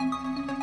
Música